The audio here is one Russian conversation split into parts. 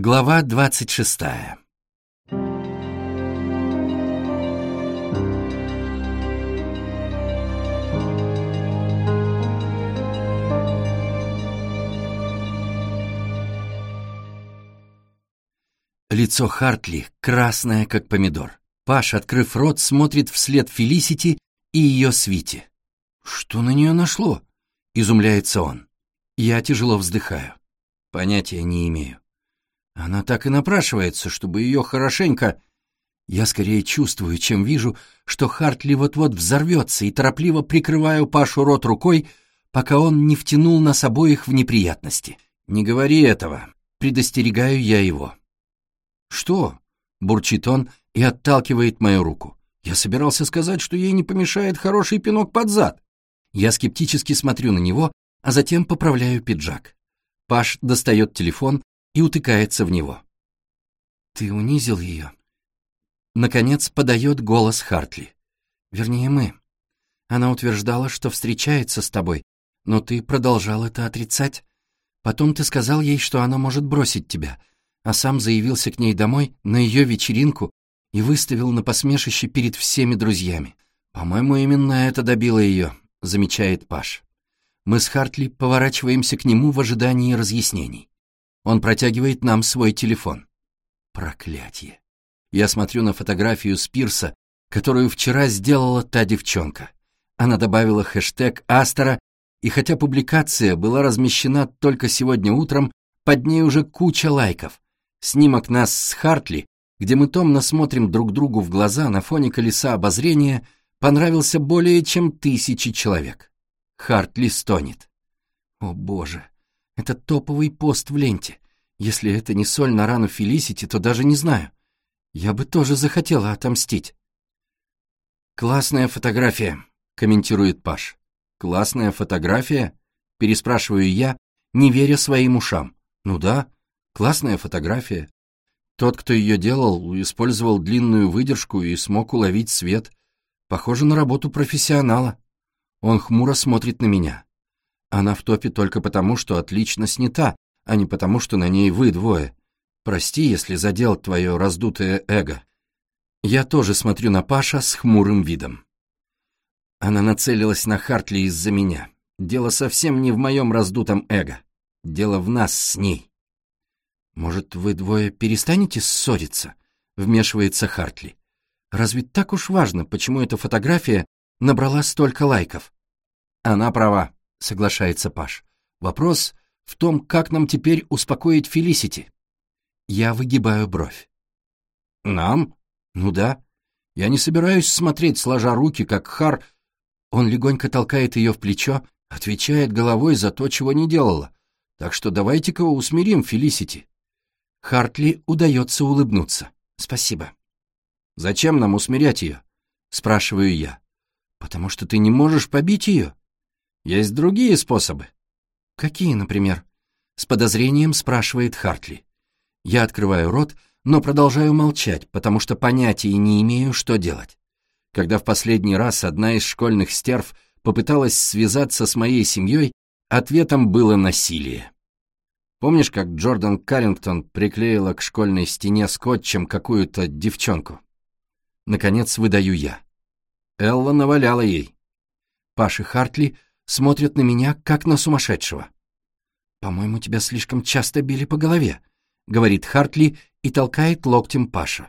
Глава двадцать шестая Лицо Хартли красное, как помидор. Паш, открыв рот, смотрит вслед Фелисити и ее свите. «Что на нее нашло?» — изумляется он. Я тяжело вздыхаю. Понятия не имею. Она так и напрашивается, чтобы ее хорошенько... Я скорее чувствую, чем вижу, что Хартли вот-вот взорвется, и торопливо прикрываю Пашу рот рукой, пока он не втянул нас обоих в неприятности. «Не говори этого», — предостерегаю я его. «Что?» — бурчит он и отталкивает мою руку. «Я собирался сказать, что ей не помешает хороший пинок под зад». Я скептически смотрю на него, а затем поправляю пиджак. Паш достает телефон и утыкается в него. «Ты унизил ее?» Наконец подает голос Хартли. Вернее, мы. Она утверждала, что встречается с тобой, но ты продолжал это отрицать. Потом ты сказал ей, что она может бросить тебя, а сам заявился к ней домой на ее вечеринку и выставил на посмешище перед всеми друзьями. По-моему, именно это добило ее, замечает Паш. Мы с Хартли поворачиваемся к нему в ожидании разъяснений. Он протягивает нам свой телефон. Проклятье. Я смотрю на фотографию Спирса, которую вчера сделала та девчонка. Она добавила хэштег Астера, и хотя публикация была размещена только сегодня утром, под ней уже куча лайков. Снимок нас с Хартли, где мы томно смотрим друг другу в глаза на фоне колеса обозрения, понравился более чем тысячи человек. Хартли стонет. О боже, это топовый пост в ленте. Если это не соль на рану Фелисити, то даже не знаю. Я бы тоже захотела отомстить. «Классная фотография», — комментирует Паш. «Классная фотография?» — переспрашиваю я, не веря своим ушам. «Ну да, классная фотография. Тот, кто ее делал, использовал длинную выдержку и смог уловить свет. Похоже на работу профессионала. Он хмуро смотрит на меня. Она в топе только потому, что отлично снята, а не потому, что на ней вы двое. Прости, если задел твое раздутое эго. Я тоже смотрю на Паша с хмурым видом. Она нацелилась на Хартли из-за меня. Дело совсем не в моем раздутом эго. Дело в нас с ней. Может, вы двое перестанете ссориться? Вмешивается Хартли. Разве так уж важно, почему эта фотография набрала столько лайков? Она права, соглашается Паш. Вопрос в том, как нам теперь успокоить Фелисити. Я выгибаю бровь. Нам? Ну да. Я не собираюсь смотреть, сложа руки, как Хар... Он легонько толкает ее в плечо, отвечает головой за то, чего не делала. Так что давайте-ка усмирим Фелисити. Хартли удается улыбнуться. Спасибо. Зачем нам усмирять ее? Спрашиваю я. Потому что ты не можешь побить ее. Есть другие способы. Какие, например? С подозрением спрашивает Хартли. Я открываю рот, но продолжаю молчать, потому что понятия не имею, что делать. Когда в последний раз одна из школьных стерв попыталась связаться с моей семьей, ответом было насилие. Помнишь, как Джордан Каррингтон приклеила к школьной стене скотчем какую-то девчонку? Наконец выдаю я. Элла наваляла ей. Паша Хартли смотрят на меня, как на сумасшедшего. «По-моему, тебя слишком часто били по голове», — говорит Хартли и толкает локтем Паша.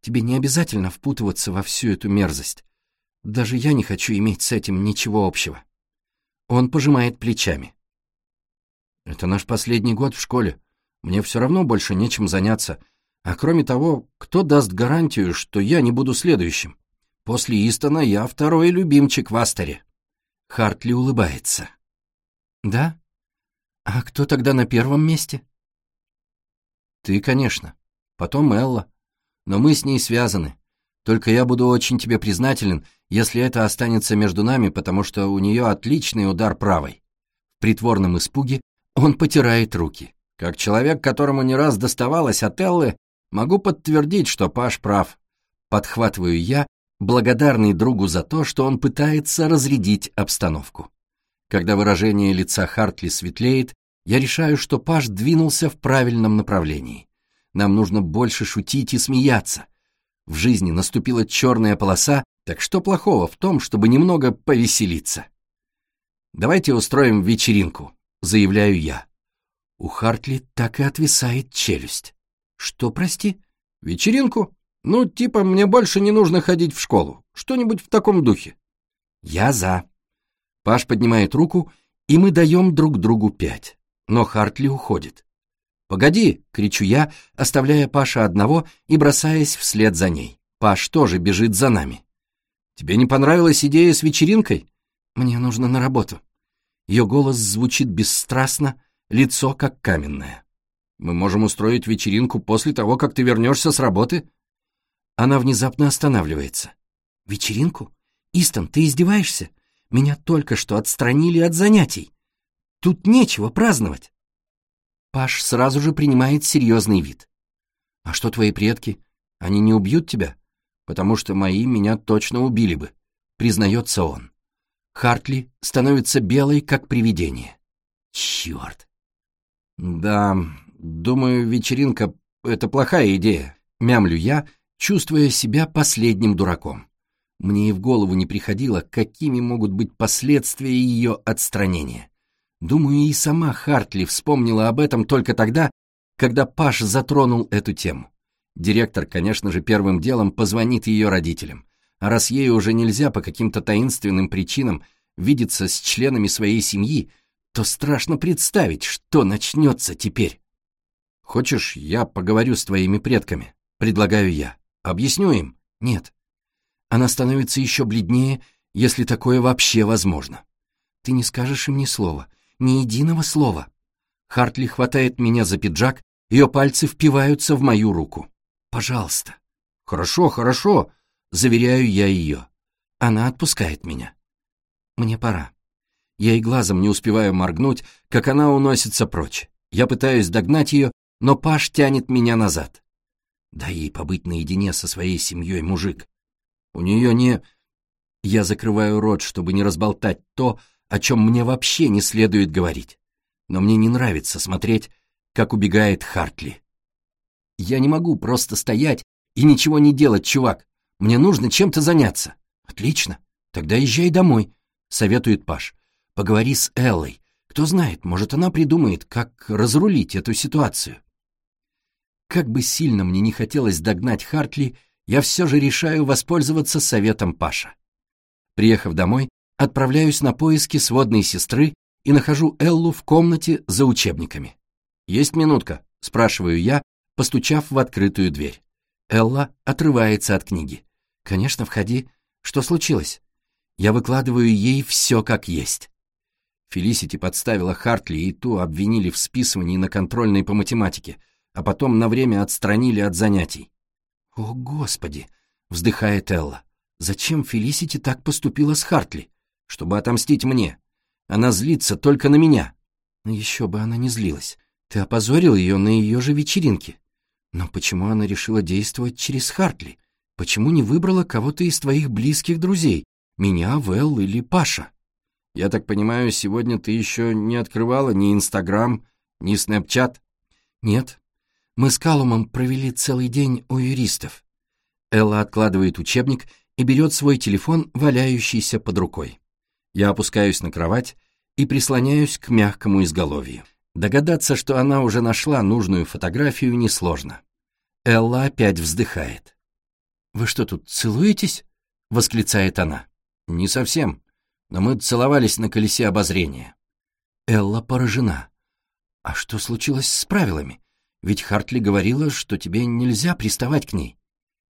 «Тебе не обязательно впутываться во всю эту мерзость. Даже я не хочу иметь с этим ничего общего». Он пожимает плечами. «Это наш последний год в школе. Мне все равно больше нечем заняться. А кроме того, кто даст гарантию, что я не буду следующим? После Истона я второй любимчик в Астере». Хартли улыбается. «Да? А кто тогда на первом месте?» «Ты, конечно. Потом Элла. Но мы с ней связаны. Только я буду очень тебе признателен, если это останется между нами, потому что у нее отличный удар правой». В притворном испуге он потирает руки. Как человек, которому не раз доставалось от Эллы, могу подтвердить, что Паш прав. Подхватываю я благодарный другу за то, что он пытается разрядить обстановку. Когда выражение лица Хартли светлеет, Я решаю, что Паш двинулся в правильном направлении. Нам нужно больше шутить и смеяться. В жизни наступила черная полоса, так что плохого в том, чтобы немного повеселиться? «Давайте устроим вечеринку», — заявляю я. У Хартли так и отвисает челюсть. «Что, прости?» «Вечеринку? Ну, типа, мне больше не нужно ходить в школу. Что-нибудь в таком духе». «Я за». Паш поднимает руку, и мы даем друг другу пять. Но Хартли уходит. «Погоди!» — кричу я, оставляя Паша одного и бросаясь вслед за ней. Паш тоже бежит за нами. «Тебе не понравилась идея с вечеринкой?» «Мне нужно на работу». Ее голос звучит бесстрастно, лицо как каменное. «Мы можем устроить вечеринку после того, как ты вернешься с работы?» Она внезапно останавливается. «Вечеринку? Истон, ты издеваешься? Меня только что отстранили от занятий. Тут нечего праздновать». Паш сразу же принимает серьезный вид. «А что твои предки? Они не убьют тебя? Потому что мои меня точно убили бы», — признается он. Хартли становится белой, как привидение. Черт. Да, думаю, вечеринка — это плохая идея, мямлю я, чувствуя себя последним дураком. Мне и в голову не приходило, какими могут быть последствия ее отстранения. Думаю, и сама Хартли вспомнила об этом только тогда, когда Паш затронул эту тему. Директор, конечно же, первым делом позвонит ее родителям. А раз ей уже нельзя по каким-то таинственным причинам видеться с членами своей семьи, то страшно представить, что начнется теперь. «Хочешь, я поговорю с твоими предками?» — предлагаю я. «Объясню им?» «Нет». Она становится еще бледнее, если такое вообще возможно. «Ты не скажешь им ни слова ни единого слова. Хартли хватает меня за пиджак, ее пальцы впиваются в мою руку. «Пожалуйста». «Хорошо, хорошо», — заверяю я ее. Она отпускает меня. «Мне пора». Я и глазом не успеваю моргнуть, как она уносится прочь. Я пытаюсь догнать ее, но Паш тянет меня назад. Дай ей побыть наедине со своей семьей, мужик. У нее не... Я закрываю рот, чтобы не разболтать то, о чем мне вообще не следует говорить. Но мне не нравится смотреть, как убегает Хартли. Я не могу просто стоять и ничего не делать, чувак. Мне нужно чем-то заняться. Отлично. Тогда езжай домой, советует Паш. Поговори с Эллой. Кто знает, может, она придумает, как разрулить эту ситуацию. Как бы сильно мне не хотелось догнать Хартли, я все же решаю воспользоваться советом Паша. Приехав домой, Отправляюсь на поиски сводной сестры и нахожу Эллу в комнате за учебниками. «Есть минутка?» — спрашиваю я, постучав в открытую дверь. Элла отрывается от книги. «Конечно, входи. Что случилось?» Я выкладываю ей все как есть. Фелисити подставила Хартли и ту обвинили в списывании на контрольной по математике, а потом на время отстранили от занятий. «О, Господи!» — вздыхает Элла. «Зачем Фелисити так поступила с Хартли? чтобы отомстить мне. Она злится только на меня. Еще бы она не злилась. Ты опозорил ее на ее же вечеринке. Но почему она решила действовать через Хартли? Почему не выбрала кого-то из твоих близких друзей? Меня, Вэл или Паша? Я так понимаю, сегодня ты еще не открывала ни Инстаграм, ни Снэпчат? Нет. Мы с Калумом провели целый день у юристов. Элла откладывает учебник и берет свой телефон, валяющийся под рукой. Я опускаюсь на кровать и прислоняюсь к мягкому изголовью. Догадаться, что она уже нашла нужную фотографию, несложно. Элла опять вздыхает. «Вы что тут, целуетесь?» — восклицает она. «Не совсем, но мы целовались на колесе обозрения». Элла поражена. «А что случилось с правилами? Ведь Хартли говорила, что тебе нельзя приставать к ней».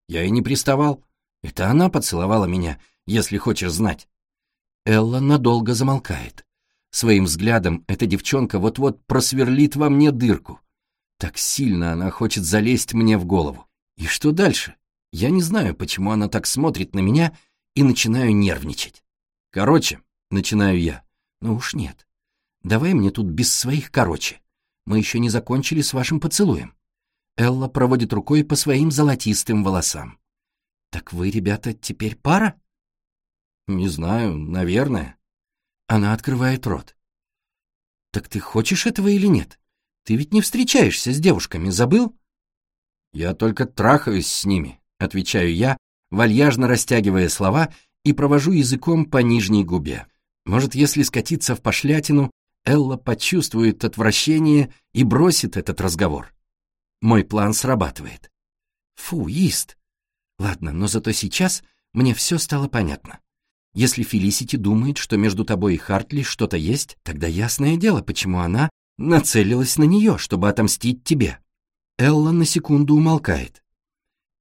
«Я и не приставал. Это она поцеловала меня, если хочешь знать». Элла надолго замолкает. Своим взглядом эта девчонка вот-вот просверлит во мне дырку. Так сильно она хочет залезть мне в голову. И что дальше? Я не знаю, почему она так смотрит на меня и начинаю нервничать. Короче, начинаю я. Ну уж нет. Давай мне тут без своих короче. Мы еще не закончили с вашим поцелуем. Элла проводит рукой по своим золотистым волосам. Так вы, ребята, теперь пара? Не знаю, наверное. Она открывает рот. Так ты хочешь этого или нет? Ты ведь не встречаешься с девушками, забыл? Я только трахаюсь с ними, отвечаю я, вальяжно растягивая слова и провожу языком по нижней губе. Может, если скатиться в пошлятину, Элла почувствует отвращение и бросит этот разговор. Мой план срабатывает. Фу, Ист. Ладно, но зато сейчас мне все стало понятно. Если Фелисити думает, что между тобой и Хартли что-то есть, тогда ясное дело, почему она нацелилась на нее, чтобы отомстить тебе. Элла на секунду умолкает.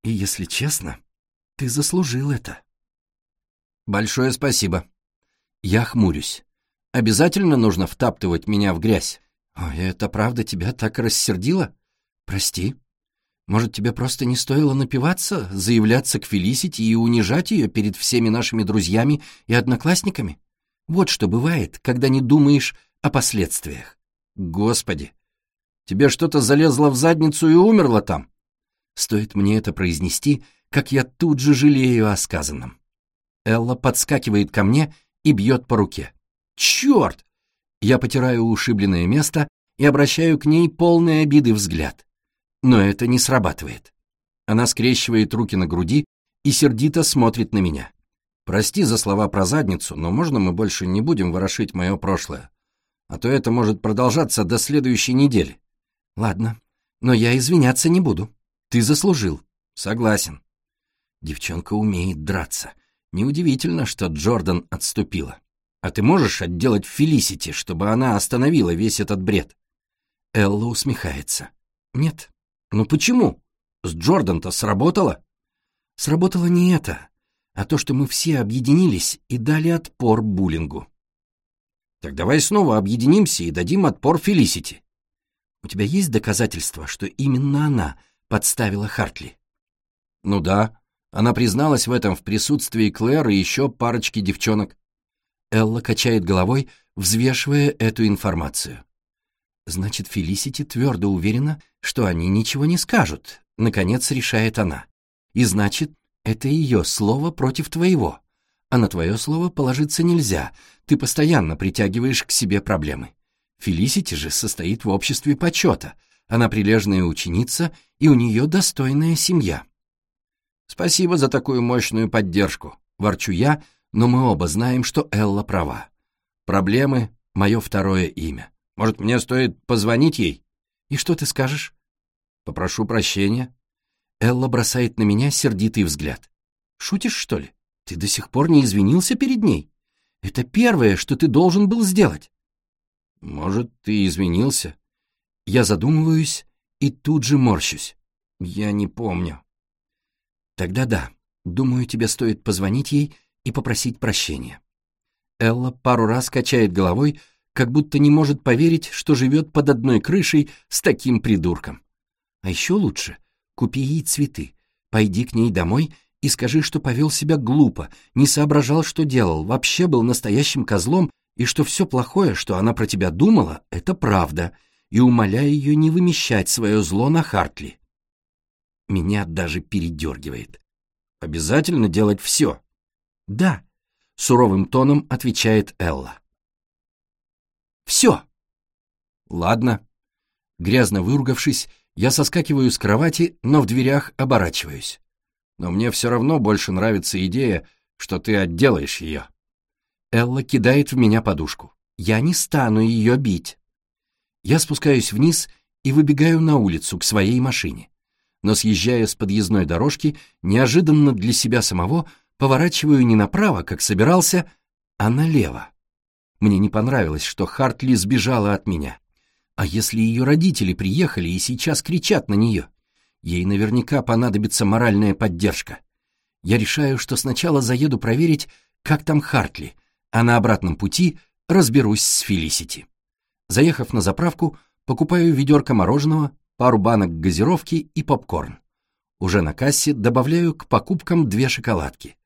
И если честно, ты заслужил это. Большое спасибо. Я хмурюсь. Обязательно нужно втаптывать меня в грязь. Ой, это правда тебя так рассердило? Прости. Может, тебе просто не стоило напиваться, заявляться к Фелисити и унижать ее перед всеми нашими друзьями и одноклассниками? Вот что бывает, когда не думаешь о последствиях. Господи, тебе что-то залезло в задницу и умерло там? Стоит мне это произнести, как я тут же жалею о сказанном. Элла подскакивает ко мне и бьет по руке. «Черт!» Я потираю ушибленное место и обращаю к ней полный обиды взгляд. Но это не срабатывает. Она скрещивает руки на груди и сердито смотрит на меня. «Прости за слова про задницу, но можно мы больше не будем ворошить мое прошлое? А то это может продолжаться до следующей недели». «Ладно, но я извиняться не буду. Ты заслужил». «Согласен». Девчонка умеет драться. Неудивительно, что Джордан отступила. А ты можешь отделать Фелисити, чтобы она остановила весь этот бред? Элла усмехается. Нет. Ну почему? С Джордан-то сработало? Сработало не это, а то, что мы все объединились и дали отпор буллингу. Так давай снова объединимся и дадим отпор Фелисити. У тебя есть доказательства, что именно она подставила Хартли? Ну да, она призналась в этом в присутствии Клэр и еще парочки девчонок. Элла качает головой, взвешивая эту информацию. Значит, Фелисити твердо уверена, что они ничего не скажут, наконец решает она. И значит, это ее слово против твоего. А на твое слово положиться нельзя, ты постоянно притягиваешь к себе проблемы. Фелисити же состоит в обществе почета, она прилежная ученица, и у нее достойная семья. Спасибо за такую мощную поддержку, ворчу я, но мы оба знаем, что Элла права. Проблемы — мое второе имя. Может, мне стоит позвонить ей? И что ты скажешь? Попрошу прощения. Элла бросает на меня сердитый взгляд. Шутишь, что ли? Ты до сих пор не извинился перед ней? Это первое, что ты должен был сделать. Может, ты извинился? Я задумываюсь и тут же морщусь. Я не помню. Тогда да, думаю, тебе стоит позвонить ей и попросить прощения. Элла пару раз качает головой, как будто не может поверить, что живет под одной крышей с таким придурком. А еще лучше, купи ей цветы, пойди к ней домой и скажи, что повел себя глупо, не соображал, что делал, вообще был настоящим козлом, и что все плохое, что она про тебя думала, это правда, и умоляй ее не вымещать свое зло на Хартли. Меня даже передергивает. Обязательно делать все. Да, суровым тоном отвечает Элла. Все. Ладно. Грязно выругавшись, я соскакиваю с кровати, но в дверях оборачиваюсь. Но мне все равно больше нравится идея, что ты отделаешь ее. Элла кидает в меня подушку. Я не стану ее бить. Я спускаюсь вниз и выбегаю на улицу к своей машине но, съезжая с подъездной дорожки, неожиданно для себя самого поворачиваю не направо, как собирался, а налево. Мне не понравилось, что Хартли сбежала от меня. А если ее родители приехали и сейчас кричат на нее? Ей наверняка понадобится моральная поддержка. Я решаю, что сначала заеду проверить, как там Хартли, а на обратном пути разберусь с Фелисити. Заехав на заправку, покупаю ведерко мороженого, пару банок газировки и попкорн. Уже на кассе добавляю к покупкам две шоколадки.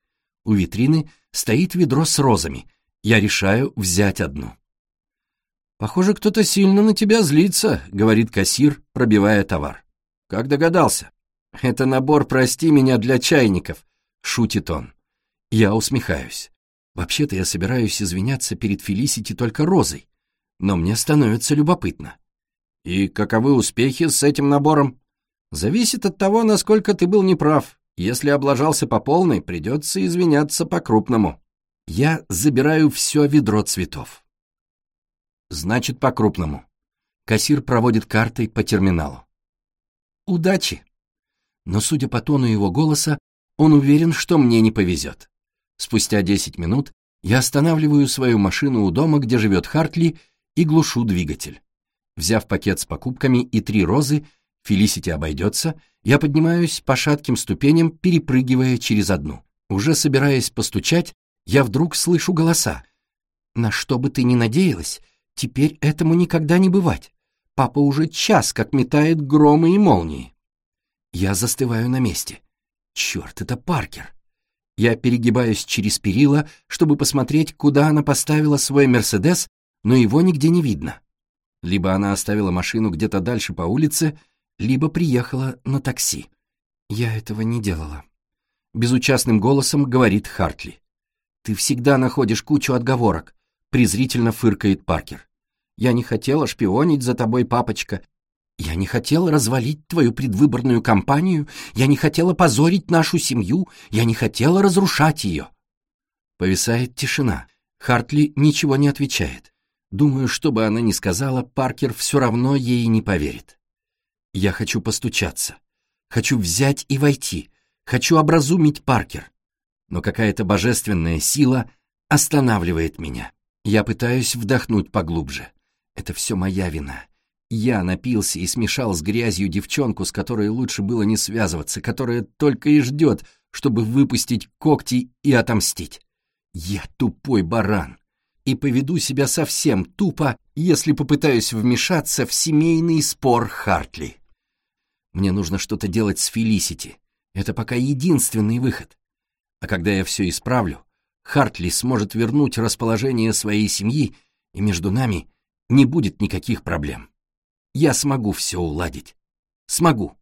У витрины стоит ведро с розами. Я решаю взять одну. «Похоже, кто-то сильно на тебя злится», — говорит кассир, пробивая товар. «Как догадался?» «Это набор «Прости меня» для чайников», — шутит он. Я усмехаюсь. Вообще-то я собираюсь извиняться перед Фелисити только розой. но мне становится любопытно. И каковы успехи с этим набором? Зависит от того, насколько ты был неправ. Если облажался по полной, придется извиняться по-крупному. Я забираю все ведро цветов. Значит, по-крупному. Кассир проводит картой по терминалу. Удачи. Но, судя по тону его голоса, он уверен, что мне не повезет. Спустя 10 минут я останавливаю свою машину у дома, где живет Хартли, и глушу двигатель. Взяв пакет с покупками и три розы, Фелисити обойдется, я поднимаюсь по шатким ступеням, перепрыгивая через одну. Уже собираясь постучать, я вдруг слышу голоса. «На что бы ты ни надеялась, теперь этому никогда не бывать. Папа уже час как метает громы и молнии». Я застываю на месте. Черт, это Паркер. Я перегибаюсь через перила, чтобы посмотреть, куда она поставила свой «Мерседес», но его нигде не видно. Либо она оставила машину где-то дальше по улице, либо приехала на такси. Я этого не делала. Безучастным голосом говорит Хартли. «Ты всегда находишь кучу отговорок», — презрительно фыркает Паркер. «Я не хотела шпионить за тобой, папочка. Я не хотела развалить твою предвыборную кампанию, я не хотела позорить нашу семью, я не хотела разрушать ее». Повисает тишина. Хартли ничего не отвечает. Думаю, что бы она ни сказала, Паркер все равно ей не поверит. Я хочу постучаться. Хочу взять и войти. Хочу образумить Паркер. Но какая-то божественная сила останавливает меня. Я пытаюсь вдохнуть поглубже. Это все моя вина. Я напился и смешал с грязью девчонку, с которой лучше было не связываться, которая только и ждет, чтобы выпустить когти и отомстить. Я тупой баран и поведу себя совсем тупо, если попытаюсь вмешаться в семейный спор Хартли. Мне нужно что-то делать с Фелисити. Это пока единственный выход. А когда я все исправлю, Хартли сможет вернуть расположение своей семьи, и между нами не будет никаких проблем. Я смогу все уладить. Смогу.